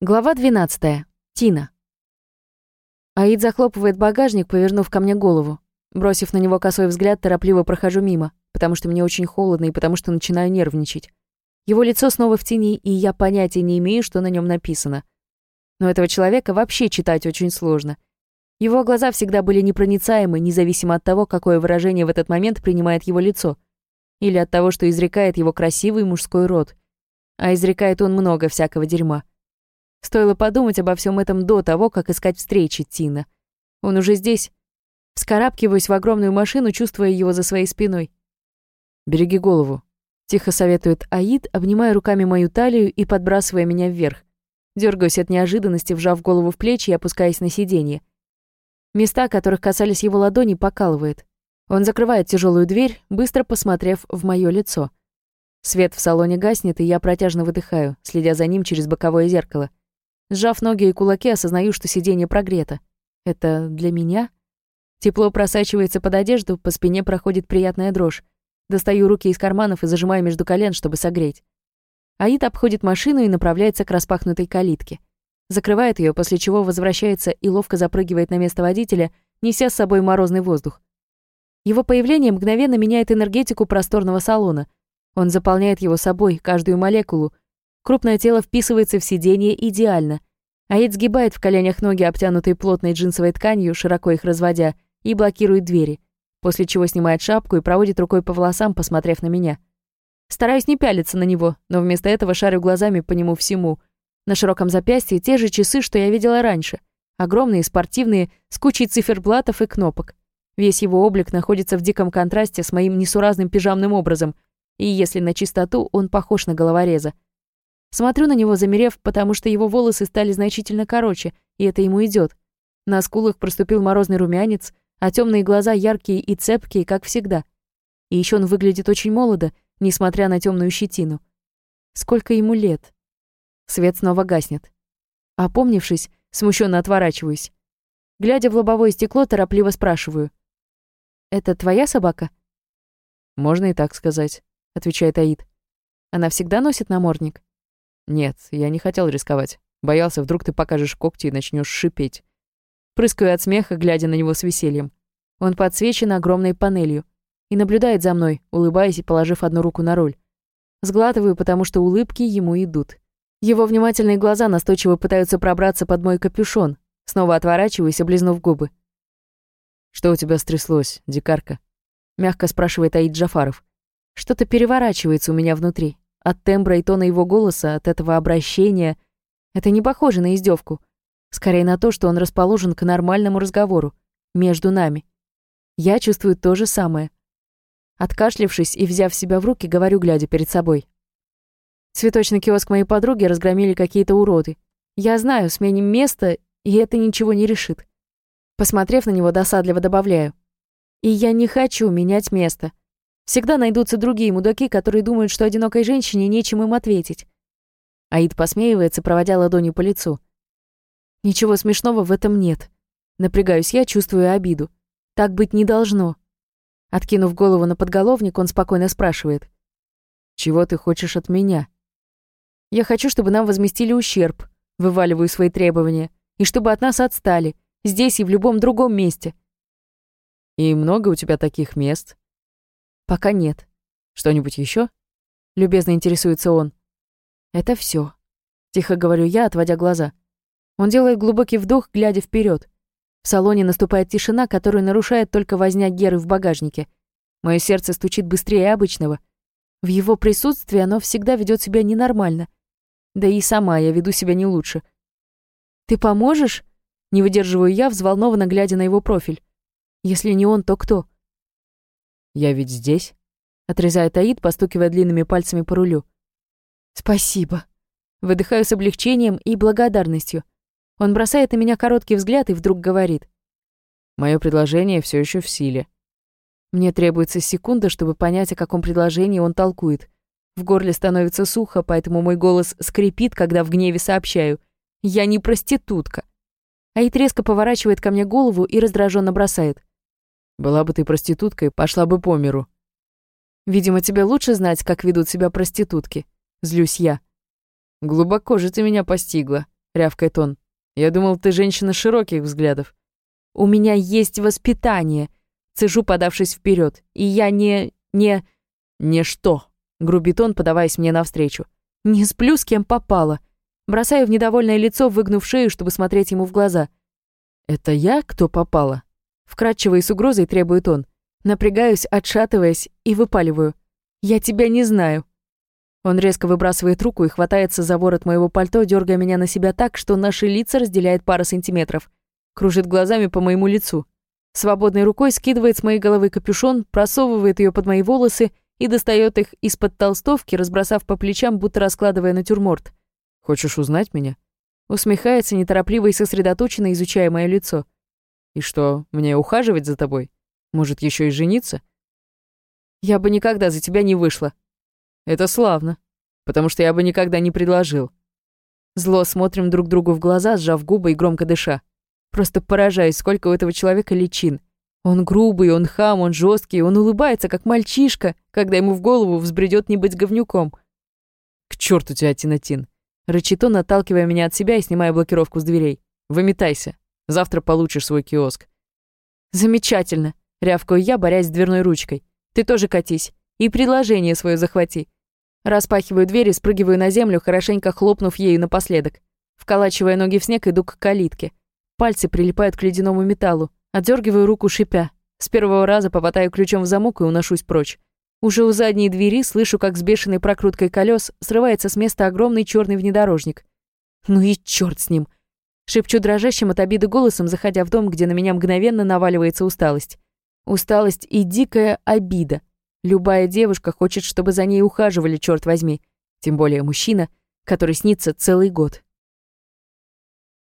Глава 12. Тина. Аид захлопывает багажник, повернув ко мне голову. Бросив на него косой взгляд, торопливо прохожу мимо, потому что мне очень холодно и потому что начинаю нервничать. Его лицо снова в тени, и я понятия не имею, что на нем написано. Но этого человека вообще читать очень сложно. Его глаза всегда были непроницаемы, независимо от того, какое выражение в этот момент принимает его лицо. Или от того, что изрекает его красивый мужской рот. А изрекает он много всякого дерьма. Стоило подумать обо всем этом до того, как искать встречи Тина. Он уже здесь. Вскарабкиваюсь в огромную машину, чувствуя его за своей спиной. «Береги голову», — тихо советует Аид, обнимая руками мою талию и подбрасывая меня вверх. Дергаюсь от неожиданности, вжав голову в плечи и опускаясь на сиденье. Места, которых касались его ладони, покалывает. Он закрывает тяжелую дверь, быстро посмотрев в мое лицо. Свет в салоне гаснет, и я протяжно выдыхаю, следя за ним через боковое зеркало. Сжав ноги и кулаки, осознаю, что сиденье прогрето. Это для меня? Тепло просачивается под одежду, по спине проходит приятная дрожь. Достаю руки из карманов и зажимаю между колен, чтобы согреть. Аид обходит машину и направляется к распахнутой калитке. Закрывает ее, после чего возвращается и ловко запрыгивает на место водителя, неся с собой морозный воздух. Его появление мгновенно меняет энергетику просторного салона. Он заполняет его собой, каждую молекулу, Крупное тело вписывается в сиденье идеально. Аид сгибает в коленях ноги, обтянутые плотной джинсовой тканью, широко их разводя, и блокирует двери, после чего снимает шапку и проводит рукой по волосам, посмотрев на меня. Стараюсь не пялиться на него, но вместо этого шарю глазами по нему всему. На широком запястье те же часы, что я видела раньше. Огромные, спортивные, с кучей циферблатов и кнопок. Весь его облик находится в диком контрасте с моим несуразным пижамным образом, и если на чистоту, он похож на головореза. Смотрю на него, замерев, потому что его волосы стали значительно короче, и это ему идет. На скулах проступил морозный румянец, а темные глаза яркие и цепкие, как всегда. И еще он выглядит очень молодо, несмотря на темную щетину. Сколько ему лет? Свет снова гаснет. Опомнившись, смущенно отворачиваюсь. Глядя в лобовое стекло, торопливо спрашиваю. «Это твоя собака?» «Можно и так сказать», — отвечает Аид. «Она всегда носит намордник?» «Нет, я не хотел рисковать. Боялся, вдруг ты покажешь когти и начнешь шипеть». Прыскаю от смеха, глядя на него с весельем. Он подсвечен огромной панелью и наблюдает за мной, улыбаясь и положив одну руку на руль. Сглатываю, потому что улыбки ему идут. Его внимательные глаза настойчиво пытаются пробраться под мой капюшон. Снова отворачиваюсь, облизнув губы. «Что у тебя стряслось, дикарка?» Мягко спрашивает Аид Джафаров. Что-то переворачивается у меня внутри. От тембра и тона его голоса, от этого обращения. Это не похоже на издевку. Скорее на то, что он расположен к нормальному разговору. Между нами. Я чувствую то же самое. Откашлившись и взяв себя в руки, говорю, глядя перед собой. Цветочный киоск моей подруги разгромили какие-то уроды. Я знаю, сменим место, и это ничего не решит. Посмотрев на него, досадливо добавляю. И я не хочу менять место. Всегда найдутся другие мудаки, которые думают, что одинокой женщине нечем им ответить. Аид посмеивается, проводя ладонью по лицу. Ничего смешного в этом нет. Напрягаюсь я, чувствую обиду. Так быть не должно. Откинув голову на подголовник, он спокойно спрашивает. «Чего ты хочешь от меня?» «Я хочу, чтобы нам возместили ущерб», вываливаю свои требования, и чтобы от нас отстали, здесь и в любом другом месте. «И много у тебя таких мест?» Пока нет. Что-нибудь еще? Любезно интересуется он. Это все. Тихо говорю я, отводя глаза. Он делает глубокий вдох, глядя вперед. В салоне наступает тишина, которую нарушает только возня Геры в багажнике. Мое сердце стучит быстрее обычного. В его присутствии оно всегда ведет себя ненормально. Да и сама я веду себя не лучше. «Ты поможешь?» Не выдерживаю я, взволнованно глядя на его профиль. «Если не он, то кто?» «Я ведь здесь», — отрезает Аид, постукивая длинными пальцами по рулю. «Спасибо». Выдыхаю с облегчением и благодарностью. Он бросает на меня короткий взгляд и вдруг говорит. «Мое предложение все еще в силе». Мне требуется секунда, чтобы понять, о каком предложении он толкует. В горле становится сухо, поэтому мой голос скрипит, когда в гневе сообщаю. «Я не проститутка». Аид резко поворачивает ко мне голову и раздраженно бросает. Была бы ты проституткой, пошла бы по миру. Видимо, тебе лучше знать, как ведут себя проститутки. Злюсь я. Глубоко же ты меня постигла, рявкает он. «Я думал, ты женщина широких взглядов». «У меня есть воспитание», — цежу, подавшись вперед. «И я не... не...» «Не что?» — грубит он, подаваясь мне навстречу. «Не сплю, с кем попало». Бросаю в недовольное лицо, выгнув шею, чтобы смотреть ему в глаза. «Это я, кто попала?» Вкрадчиво и с угрозой требует он. Напрягаюсь, отшатываясь, и выпаливаю. «Я тебя не знаю». Он резко выбрасывает руку и хватается за ворот моего пальто, дергая меня на себя так, что наши лица разделяет пара сантиметров. Кружит глазами по моему лицу. Свободной рукой скидывает с моей головы капюшон, просовывает ее под мои волосы и достает их из-под толстовки, разбросав по плечам, будто раскладывая натюрморт. «Хочешь узнать меня?» Усмехается неторопливо и сосредоточенно, изучая мое лицо. «И что, мне ухаживать за тобой? Может, еще и жениться?» «Я бы никогда за тебя не вышла». «Это славно, потому что я бы никогда не предложил». Зло смотрим друг другу в глаза, сжав губы и громко дыша. Просто поражаюсь, сколько у этого человека личин. Он грубый, он хам, он жесткий, он улыбается, как мальчишка, когда ему в голову взбредет не быть говнюком. «К черту тебя, Тинатин!» Рычит он, отталкивая меня от себя и снимая блокировку с дверей. «Выметайся. Завтра получишь свой киоск». «Замечательно!» — рявкаю я, борясь с дверной ручкой. «Ты тоже катись. И предложение свое захвати». Распахиваю дверь и спрыгиваю на землю, хорошенько хлопнув ею напоследок. Вколачивая ноги в снег, иду к калитке. Пальцы прилипают к ледяному металлу. Отдергиваю руку, шипя. С первого раза попадаю ключом в замок и уношусь прочь. Уже у задней двери слышу, как с бешеной прокруткой колес срывается с места огромный черный внедорожник. Ну и черт с ним. Шепчу дрожащим от обиды голосом, заходя в дом, где на меня мгновенно наваливается усталость. Усталость и дикая обида. Любая девушка хочет, чтобы за ней ухаживали, черт возьми. Тем более мужчина, который снится целый год.